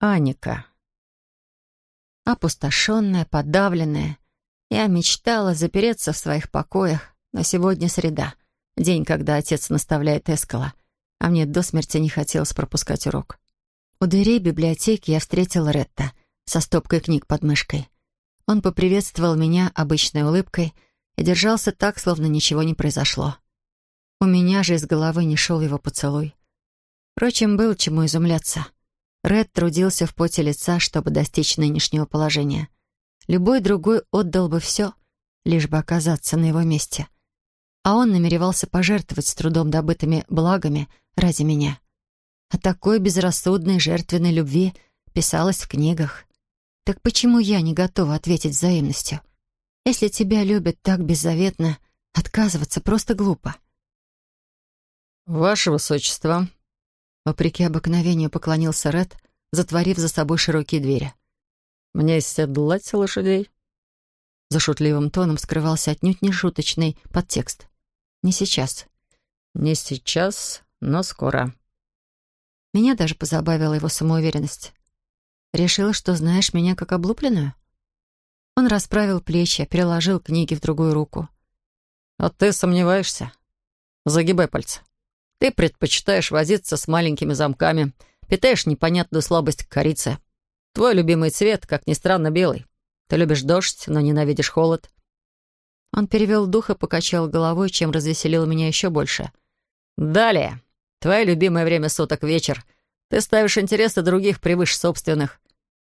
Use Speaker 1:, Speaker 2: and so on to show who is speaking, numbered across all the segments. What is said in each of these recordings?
Speaker 1: Аника. Опустошенная, подавленная, я мечтала запереться в своих покоях, но сегодня среда, день, когда отец наставляет Эскала, а мне до смерти не хотелось пропускать урок. У дверей библиотеки я встретила Ретта со стопкой книг под мышкой. Он поприветствовал меня обычной улыбкой и держался так, словно ничего не произошло. У меня же из головы не шел его поцелуй. Впрочем, было чему изумляться. Ред трудился в поте лица, чтобы достичь нынешнего положения. Любой другой отдал бы все, лишь бы оказаться на его месте. А он намеревался пожертвовать с трудом добытыми благами ради меня. О такой безрассудной жертвенной любви писалось в книгах. Так почему я не готова ответить взаимностью? Если тебя любят так беззаветно, отказываться просто глупо.
Speaker 2: «Ваше Высочество», Вопреки обыкновению поклонился Ред, затворив за собой широкие двери. «Мне седлать лошадей?» За шутливым тоном скрывался отнюдь не шуточный подтекст. «Не сейчас». «Не сейчас, но скоро».
Speaker 1: Меня даже позабавила его самоуверенность. «Решила, что знаешь меня как облупленную?» Он расправил плечи, переложил книги в другую руку.
Speaker 2: «А ты сомневаешься? Загибай пальцы». Ты предпочитаешь возиться с маленькими замками, питаешь непонятную слабость к корице. Твой любимый цвет, как ни странно, белый. Ты любишь дождь, но ненавидишь холод.
Speaker 1: Он перевел дух и покачал головой, чем развеселил меня еще больше.
Speaker 2: Далее. Твое любимое время суток — вечер. Ты ставишь интересы других превыше собственных.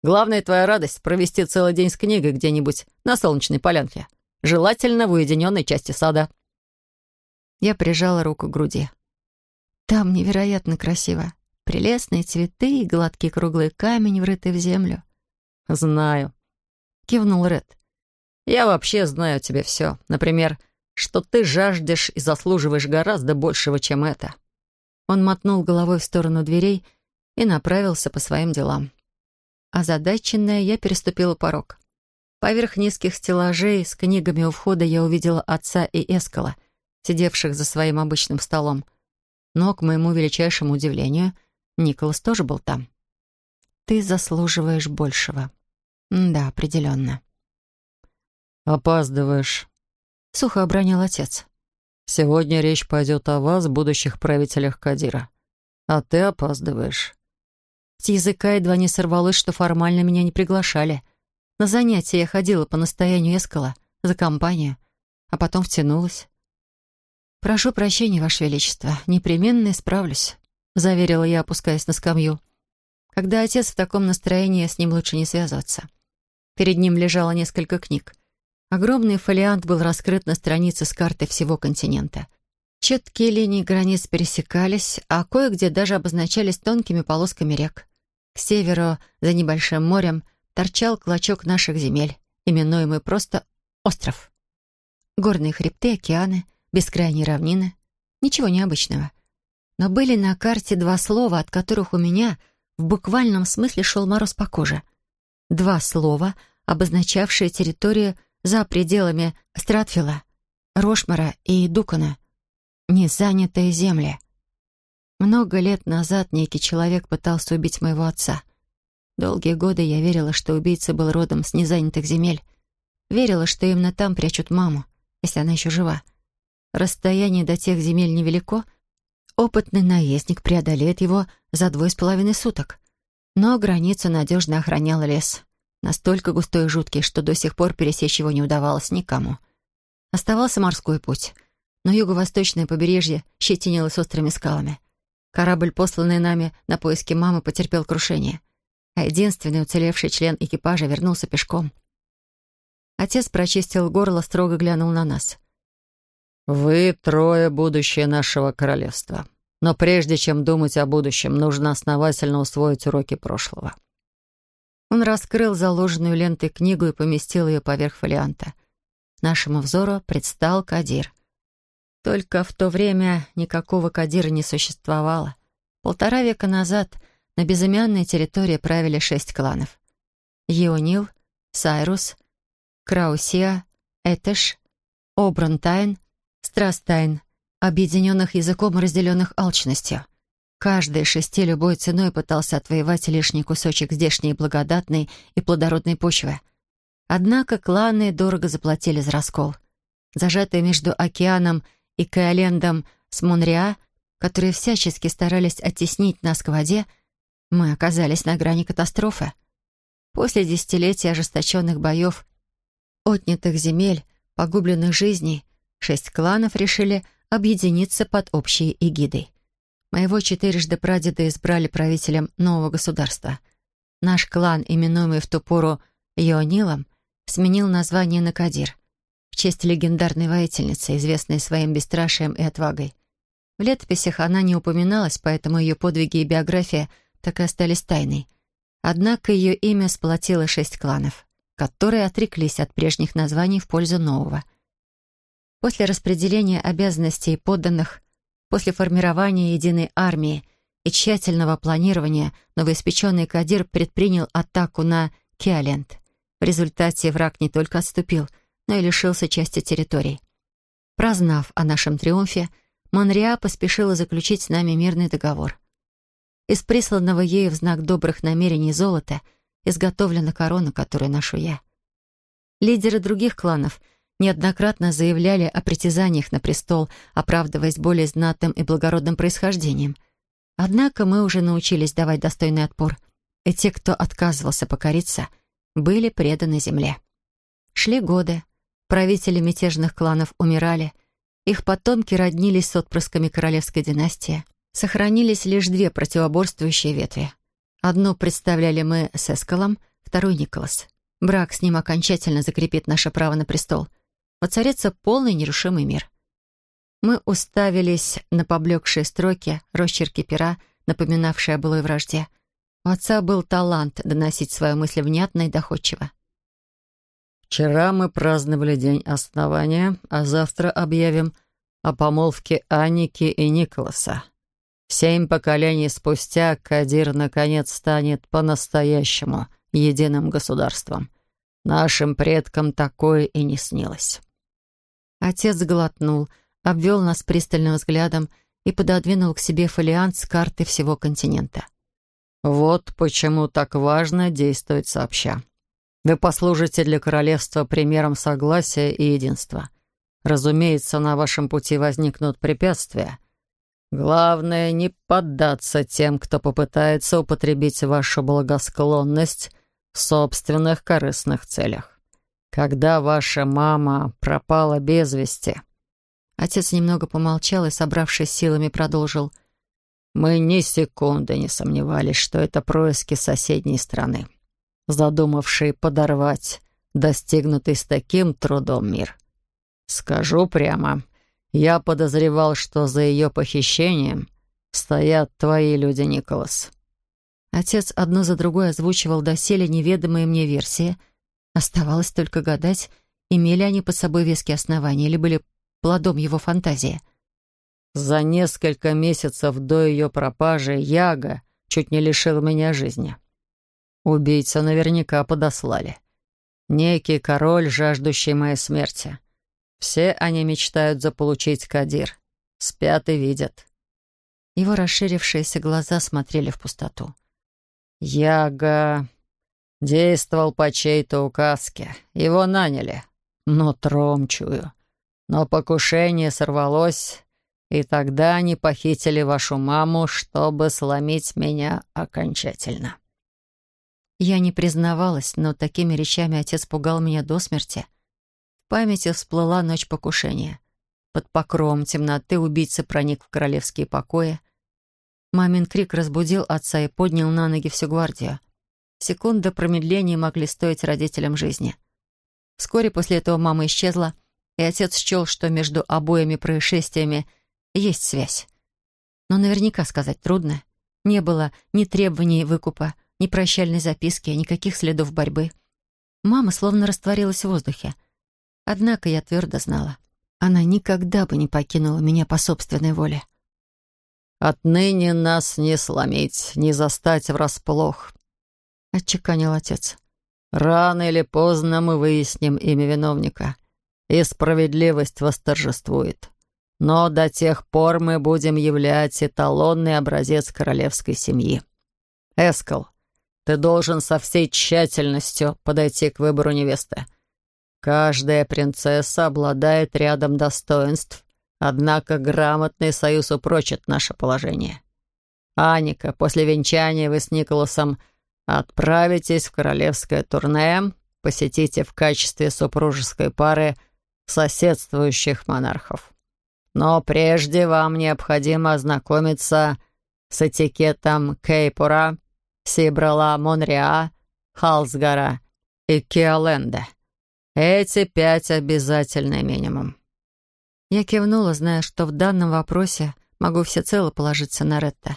Speaker 2: Главная твоя радость — провести целый день с книгой где-нибудь на солнечной полянке. Желательно в уединенной части сада.
Speaker 1: Я прижала руку к груди. Там невероятно красиво. Прелестные цветы и гладкий круглый камень, врытый в землю.
Speaker 2: «Знаю», — кивнул Ред. «Я вообще знаю тебе все. Например, что ты жаждешь и заслуживаешь гораздо большего, чем это».
Speaker 1: Он мотнул головой в сторону дверей и направился по своим делам. Озадаченная, я переступила порог. Поверх низких стеллажей с книгами у входа я увидела отца и Эскала, сидевших за своим обычным столом — но, к моему величайшему удивлению, Николас тоже был там. «Ты заслуживаешь большего». «Да, определенно».
Speaker 2: «Опаздываешь», —
Speaker 1: сухо обронил отец.
Speaker 2: «Сегодня речь пойдет о вас, будущих правителях Кадира. А ты опаздываешь».
Speaker 1: С языка едва не сорвалось, что формально меня не приглашали. На занятия я ходила по настоянию Эскала, за компанию, а потом втянулась. «Прошу прощения, Ваше Величество, непременно исправлюсь», — заверила я, опускаясь на скамью. Когда отец в таком настроении, с ним лучше не связываться. Перед ним лежало несколько книг. Огромный фолиант был раскрыт на странице с картой всего континента. Четкие линии границ пересекались, а кое-где даже обозначались тонкими полосками рек. К северу, за небольшим морем, торчал клочок наших земель, именуемый просто «остров». Горные хребты, океаны — бескрайние равнины. Ничего необычного. Но были на карте два слова, от которых у меня в буквальном смысле шел мороз по коже. Два слова, обозначавшие территорию за пределами Стратфила, Рошмара и Дукана. Незанятые земли. Много лет назад некий человек пытался убить моего отца. Долгие годы я верила, что убийца был родом с незанятых земель. Верила, что именно там прячут маму, если она еще жива. Расстояние до тех земель невелико. Опытный наездник преодолеет его за двое с половиной суток. Но границу надежно охранял лес. Настолько густой и жуткий, что до сих пор пересечь его не удавалось никому. Оставался морской путь. Но юго-восточное побережье щетинилось острыми скалами. Корабль, посланный нами на поиски мамы, потерпел крушение. А единственный уцелевший член экипажа вернулся пешком. Отец прочистил горло, строго глянул на нас.
Speaker 2: «Вы трое — будущее нашего королевства. Но прежде чем думать о будущем, нужно основательно усвоить уроки прошлого».
Speaker 1: Он раскрыл заложенную лентой книгу и поместил ее поверх фолианта. Нашему взору предстал Кадир. Только в то время никакого Кадира не существовало. Полтора века назад на безымянной территории правили шесть кланов. Еонил, Сайрус, Краусия, Этеш, Обрантайн, Страстайн, объединенных языком и разделенных алчностью. Каждый шести любой ценой пытался отвоевать лишний кусочек здешней благодатной и плодородной почвы. Однако кланы дорого заплатили за раскол. Зажатые между океаном и Каолендом с Монреа, которые всячески старались оттеснить нас к воде, мы оказались на грани катастрофы. После десятилетий ожесточенных боев, отнятых земель, погубленных жизней, шесть кланов решили объединиться под общей эгидой. Моего четырежды прадеда избрали правителем нового государства. Наш клан, именуемый в ту пору Йонилом, сменил название на Кадир в честь легендарной воительницы, известной своим бесстрашием и отвагой. В летописях она не упоминалась, поэтому ее подвиги и биография так и остались тайной. Однако ее имя сплотило шесть кланов, которые отреклись от прежних названий в пользу нового. После распределения обязанностей подданных, после формирования единой армии и тщательного планирования новоиспеченный Кадир предпринял атаку на Киаленд. В результате враг не только отступил, но и лишился части территорий. Прознав о нашем триумфе, Монреа поспешила заключить с нами мирный договор. Из присланного ею в знак добрых намерений золота изготовлена корона, которую ношу я. Лидеры других кланов неоднократно заявляли о притязаниях на престол, оправдываясь более знатным и благородным происхождением. Однако мы уже научились давать достойный отпор, и те, кто отказывался покориться, были преданы земле. Шли годы, правители мятежных кланов умирали — их потомки роднились с отпрысками королевской династии. Сохранились лишь две противоборствующие ветви. Одну представляли мы с Эскалом, второй — Николас. Брак с ним окончательно закрепит наше право на престол. Воцарится полный нерушимый мир. Мы уставились на поблекшие строки, росчерки пера, напоминавшие о былой вражде. У отца был талант доносить свои мысли внятно и доходчиво.
Speaker 2: Вчера мы праздновали день основания, а завтра объявим о помолвке Анники и Николаса. Семь поколений спустя Кадир наконец станет по-настоящему единым государством. Нашим предкам такое и не снилось.
Speaker 1: Отец глотнул, обвел нас пристальным взглядом и пододвинул к себе фолиант с карты всего континента.
Speaker 2: «Вот почему так важно действовать сообща. Вы послужите для королевства примером согласия и единства. Разумеется, на вашем пути возникнут препятствия. Главное — не поддаться тем, кто попытается употребить вашу благосклонность в собственных корыстных целях. Когда ваша мама пропала без вести...»
Speaker 1: Отец немного помолчал и, собравшись силами, продолжил.
Speaker 2: «Мы ни секунды не сомневались, что это происки соседней страны задумавший подорвать достигнутый с таким трудом мир. Скажу прямо, я подозревал, что за ее похищением стоят твои люди, Николас.
Speaker 1: Отец одну за другой озвучивал доселе неведомые мне версии. Оставалось только гадать, имели они под собой веские основания или были плодом его фантазии.
Speaker 2: За несколько месяцев до ее пропажи Яга чуть не лишил меня жизни. Убийцу наверняка подослали. Некий король, жаждущий моей смерти. Все они мечтают заполучить Кадир. Спят и видят.
Speaker 1: Его расширившиеся глаза смотрели в пустоту.
Speaker 2: Яга действовал по чьей-то указке. Его наняли. Но тром чую. Но покушение сорвалось, и тогда они похитили вашу маму, чтобы сломить меня окончательно.
Speaker 1: Я не признавалась, но такими речами отец пугал меня до смерти. В памяти всплыла ночь покушения. Под покровом темноты убийца проник в королевские покои. Мамин крик разбудил отца и поднял на ноги всю гвардию. Секунда промедления могли стоить родителям жизни. Вскоре после этого мама исчезла, и отец счел, что между обоими происшествиями есть связь. Но наверняка сказать трудно. Не было ни требований выкупа, ни прощальной записки, никаких следов борьбы. Мама словно растворилась в воздухе. Однако я твердо знала, она никогда бы не покинула меня по собственной воле.
Speaker 2: «Отныне нас не сломить, не застать врасплох», — отчеканил отец. «Рано или поздно мы выясним имя виновника, и справедливость восторжествует. Но до тех пор мы будем являть эталонный образец королевской семьи. Эскал, ты должен со всей тщательностью подойти к выбору невесты. Каждая принцесса обладает рядом достоинств, однако грамотный союз упрочит наше положение. Аника, после венчания вы с Николасом отправитесь в королевское турне, посетите в качестве супружеской пары соседствующих монархов. Но прежде вам необходимо ознакомиться с этикетом Кейпура, Сибрала, Монреа, Халсгара и Киоленда. Эти пять обязательный минимум.
Speaker 1: Я кивнула, зная, что в данном вопросе могу всецело положиться на Ретта.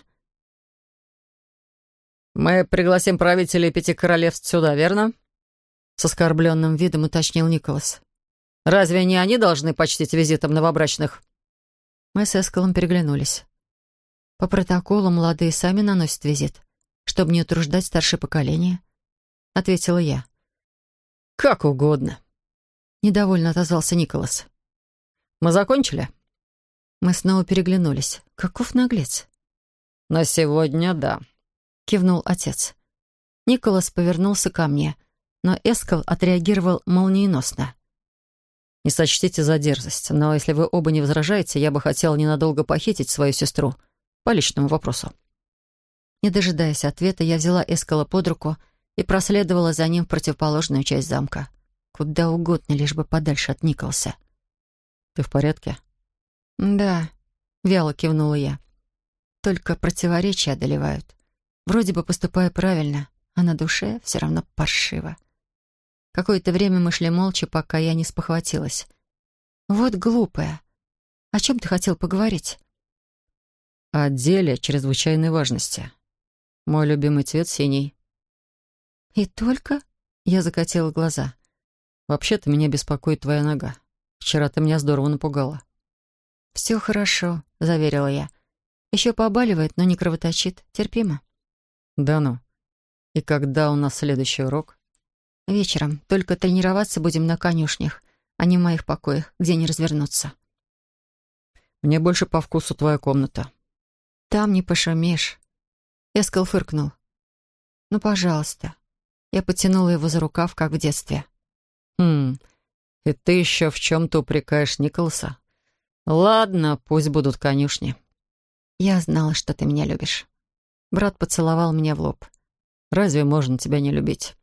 Speaker 2: «Мы пригласим правителей пяти королевств сюда, верно?»
Speaker 1: С оскорбленным видом уточнил Николас.
Speaker 2: «Разве не они должны почтить визитом новобрачных?»
Speaker 1: Мы с Эскалом переглянулись. По протоколу молодые сами наносят визит, чтобы не утруждать старшее поколение, — ответила я.
Speaker 2: «Как угодно», —
Speaker 1: недовольно отозвался Николас.
Speaker 2: «Мы закончили?»
Speaker 1: Мы снова переглянулись. Каков наглец.
Speaker 2: «На сегодня да», —
Speaker 1: кивнул отец. Николас повернулся ко мне, но Эскал отреагировал молниеносно.
Speaker 2: «Не сочтите за дерзость, но если вы оба не возражаете, я бы хотел ненадолго похитить свою сестру по личному вопросу».
Speaker 1: Не дожидаясь ответа, я взяла Эскала под руку и проследовала за ним в противоположную часть замка. Куда угодно, лишь бы подальше от Николса.
Speaker 2: «Ты в порядке?»
Speaker 1: «Да», — вяло кивнула я. «Только противоречия одолевают. Вроде бы поступаю правильно, а на душе все равно паршиво». Какое-то время мы шли молча, пока я не спохватилась. «Вот глупая. О чем ты хотел поговорить?»
Speaker 2: «О деле чрезвычайной важности. Мой любимый цвет синий».
Speaker 1: «И только?» — я закатила глаза.
Speaker 2: «Вообще-то меня беспокоит твоя нога. Вчера ты меня здорово напугала».
Speaker 1: «Все хорошо», — заверила я. «Еще побаливает, но не кровоточит. Терпимо».
Speaker 2: «Да ну. И когда у нас следующий урок?»
Speaker 1: «Вечером. Только тренироваться будем на конюшнях, а не в моих покоях, где не развернуться».
Speaker 2: «Мне больше по вкусу твоя комната».
Speaker 1: «Там не пошумишь». Эскал фыркнул. «Ну, пожалуйста». Я потянула его за рукав, как в детстве.
Speaker 2: «Хм, и ты еще в чем-то упрекаешь Николаса? Ладно, пусть будут конюшни».
Speaker 1: «Я знала, что ты меня любишь». Брат поцеловал меня в лоб.
Speaker 2: «Разве можно тебя не любить?»